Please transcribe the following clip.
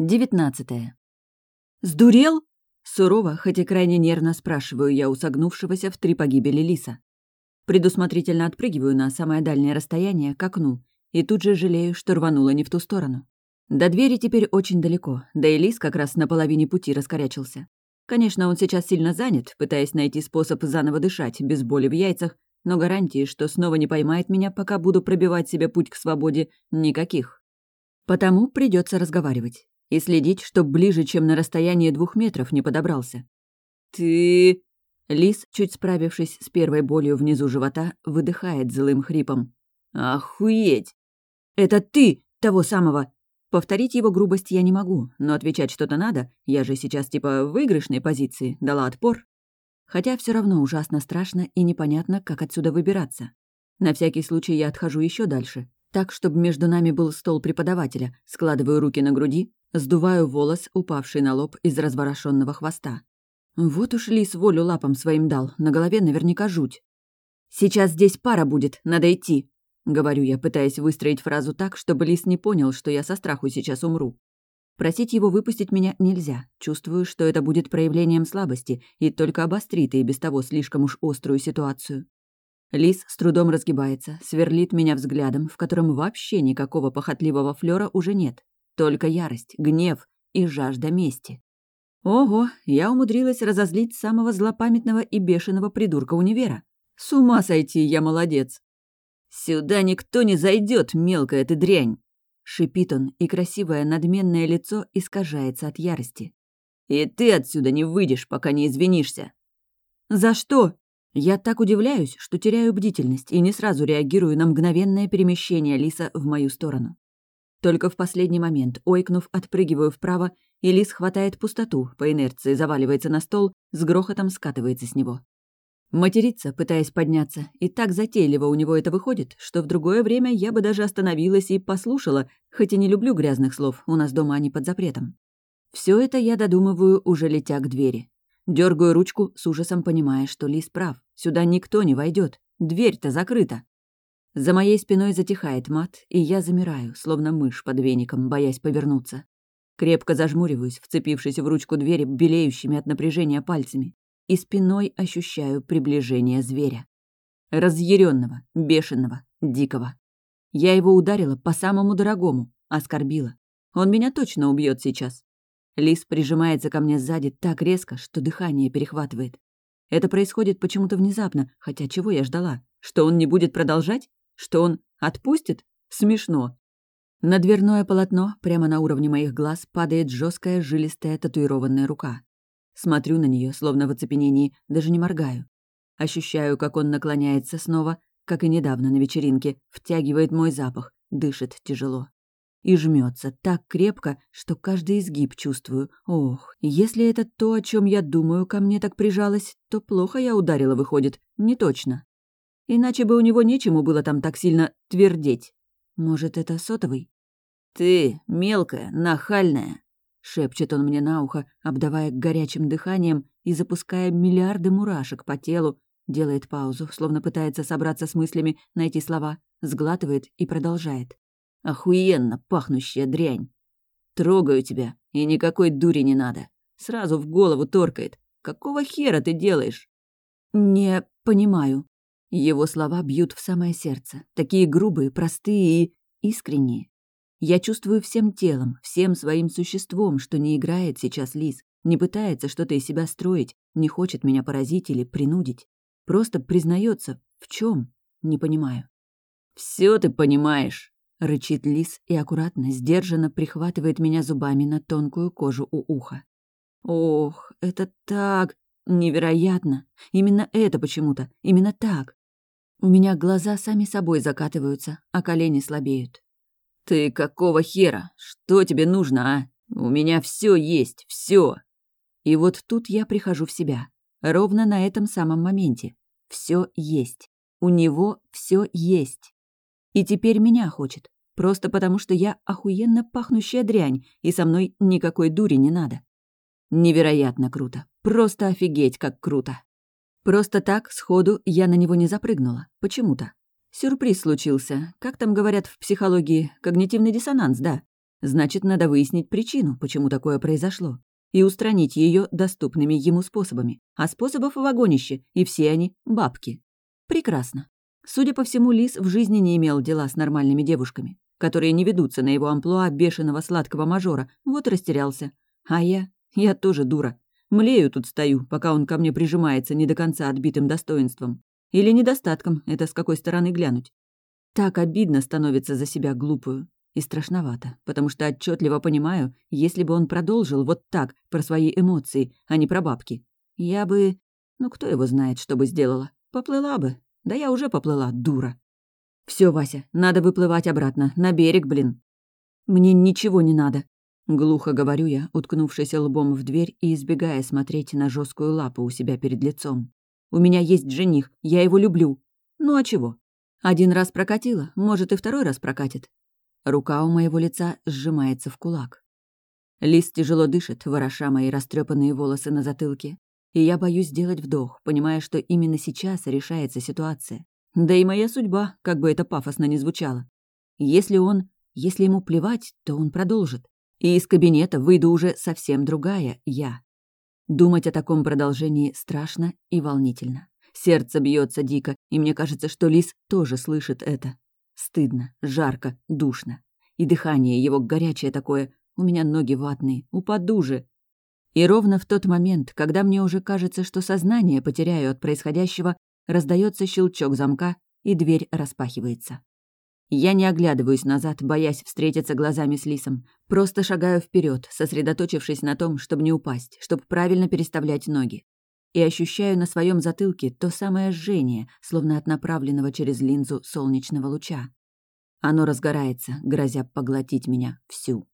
Девятнадцатое. «Сдурел?» Сурово, хоть и крайне нервно спрашиваю я у согнувшегося в три погибели лиса. Предусмотрительно отпрыгиваю на самое дальнее расстояние, к окну, и тут же жалею, что рванула не в ту сторону. До двери теперь очень далеко, да и лис как раз на половине пути раскорячился. Конечно, он сейчас сильно занят, пытаясь найти способ заново дышать, без боли в яйцах, но гарантии, что снова не поймает меня, пока буду пробивать себе путь к свободе, никаких. Потому придется разговаривать и следить, чтоб ближе, чем на расстоянии двух метров не подобрался. «Ты...» Лис, чуть справившись с первой болью внизу живота, выдыхает злым хрипом. «Охуеть!» «Это ты, того самого!» Повторить его грубость я не могу, но отвечать что-то надо, я же сейчас типа в выигрышной позиции, дала отпор. Хотя все равно ужасно страшно и непонятно, как отсюда выбираться. На всякий случай я отхожу еще дальше, так, чтобы между нами был стол преподавателя, складываю руки на груди, сдуваю волос, упавший на лоб из разворошенного хвоста. Вот уж лис волю лапам своим дал, на голове наверняка жуть. «Сейчас здесь пара будет, надо идти», — говорю я, пытаясь выстроить фразу так, чтобы лис не понял, что я со страху сейчас умру. Просить его выпустить меня нельзя. Чувствую, что это будет проявлением слабости и только обострит и без того слишком уж острую ситуацию. Лис с трудом разгибается, сверлит меня взглядом, в котором вообще никакого похотливого флера уже нет. Только ярость, гнев и жажда мести. Ого, я умудрилась разозлить самого злопамятного и бешеного придурка универа. С ума сойти, я молодец. «Сюда никто не зайдет, мелкая ты дрянь!» Шипит он, и красивое надменное лицо искажается от ярости. «И ты отсюда не выйдешь, пока не извинишься!» «За что?» Я так удивляюсь, что теряю бдительность и не сразу реагирую на мгновенное перемещение Лиса в мою сторону. Только в последний момент, ойкнув, отпрыгиваю вправо, и Лис хватает пустоту, по инерции заваливается на стол, с грохотом скатывается с него. Матерится, пытаясь подняться, и так затейливо у него это выходит, что в другое время я бы даже остановилась и послушала, хоть и не люблю грязных слов, у нас дома они под запретом. Все это я додумываю, уже летя к двери. Дергаю ручку, с ужасом понимая, что Лис прав. Сюда никто не войдет. Дверь-то закрыта. За моей спиной затихает мат, и я замираю, словно мышь под веником, боясь повернуться. Крепко зажмуриваюсь, вцепившись в ручку двери, белеющими от напряжения пальцами, и спиной ощущаю приближение зверя. Разъяренного, бешеного, дикого. Я его ударила по самому дорогому, оскорбила. Он меня точно убьет сейчас. Лис прижимается ко мне сзади так резко, что дыхание перехватывает. Это происходит почему-то внезапно, хотя чего я ждала? Что он не будет продолжать? Что он отпустит? Смешно. На дверное полотно, прямо на уровне моих глаз, падает жесткая жилистая татуированная рука. Смотрю на нее, словно в оцепенении, даже не моргаю. Ощущаю, как он наклоняется снова, как и недавно на вечеринке, втягивает мой запах, дышит тяжело и жмется так крепко, что каждый изгиб чувствую. Ох, если это то, о чем я думаю, ко мне так прижалось, то плохо я ударила, выходит. Не точно. Иначе бы у него нечему было там так сильно твердеть. Может, это сотовый? «Ты, мелкая, нахальная!» — шепчет он мне на ухо, обдавая горячим дыханием и запуская миллиарды мурашек по телу, делает паузу, словно пытается собраться с мыслями, найти слова, сглатывает и продолжает. Охуенно пахнущая дрянь. Трогаю тебя, и никакой дури не надо. Сразу в голову торкает. Какого хера ты делаешь? Не понимаю. Его слова бьют в самое сердце. Такие грубые, простые и искренние. Я чувствую всем телом, всем своим существом, что не играет сейчас Лис, не пытается что-то из себя строить, не хочет меня поразить или принудить. Просто признается в чем, не понимаю. Все ты понимаешь, Рычит лис и аккуратно, сдержанно прихватывает меня зубами на тонкую кожу у уха. Ох, это так невероятно. Именно это почему-то, именно так. У меня глаза сами собой закатываются, а колени слабеют. «Ты какого хера? Что тебе нужно, а? У меня все есть, все. И вот тут я прихожу в себя. Ровно на этом самом моменте. Все есть. У него все есть. И теперь меня хочет. Просто потому, что я охуенно пахнущая дрянь, и со мной никакой дури не надо. Невероятно круто. Просто офигеть, как круто. Просто так, сходу, я на него не запрыгнула. Почему-то. Сюрприз случился. Как там говорят в психологии? Когнитивный диссонанс, да. Значит, надо выяснить причину, почему такое произошло, и устранить ее доступными ему способами. А способов в вагонище, и все они — бабки. Прекрасно. Судя по всему, Лис в жизни не имел дела с нормальными девушками, которые не ведутся на его амплуа бешеного сладкого мажора, вот растерялся. А я? Я тоже дура. Млею тут стою, пока он ко мне прижимается не до конца отбитым достоинством. Или недостатком, это с какой стороны глянуть. Так обидно становится за себя глупую. И страшновато, потому что отчетливо понимаю, если бы он продолжил вот так про свои эмоции, а не про бабки, я бы... Ну, кто его знает, что бы сделала? Поплыла бы. Да я уже поплыла, дура. Все, Вася, надо выплывать обратно, на берег, блин. Мне ничего не надо. Глухо говорю я, уткнувшись лбом в дверь и избегая смотреть на жесткую лапу у себя перед лицом. У меня есть жених, я его люблю. Ну а чего? Один раз прокатила, может, и второй раз прокатит. Рука у моего лица сжимается в кулак. Лис тяжело дышит, вороша мои растрепанные волосы на затылке. И я боюсь сделать вдох, понимая, что именно сейчас решается ситуация. Да и моя судьба, как бы это пафосно ни звучало. Если он... Если ему плевать, то он продолжит. И из кабинета выйду уже совсем другая я. Думать о таком продолжении страшно и волнительно. Сердце бьется дико, и мне кажется, что Лис тоже слышит это. Стыдно, жарко, душно. И дыхание его горячее такое, у меня ноги ватные, упаду же. И ровно в тот момент, когда мне уже кажется, что сознание потеряю от происходящего, раздается щелчок замка, и дверь распахивается. Я не оглядываюсь назад, боясь встретиться глазами с Лисом. Просто шагаю вперед, сосредоточившись на том, чтобы не упасть, чтобы правильно переставлять ноги и ощущаю на своем затылке то самое жжение, словно от направленного через линзу солнечного луча. Оно разгорается, грозя поглотить меня всю.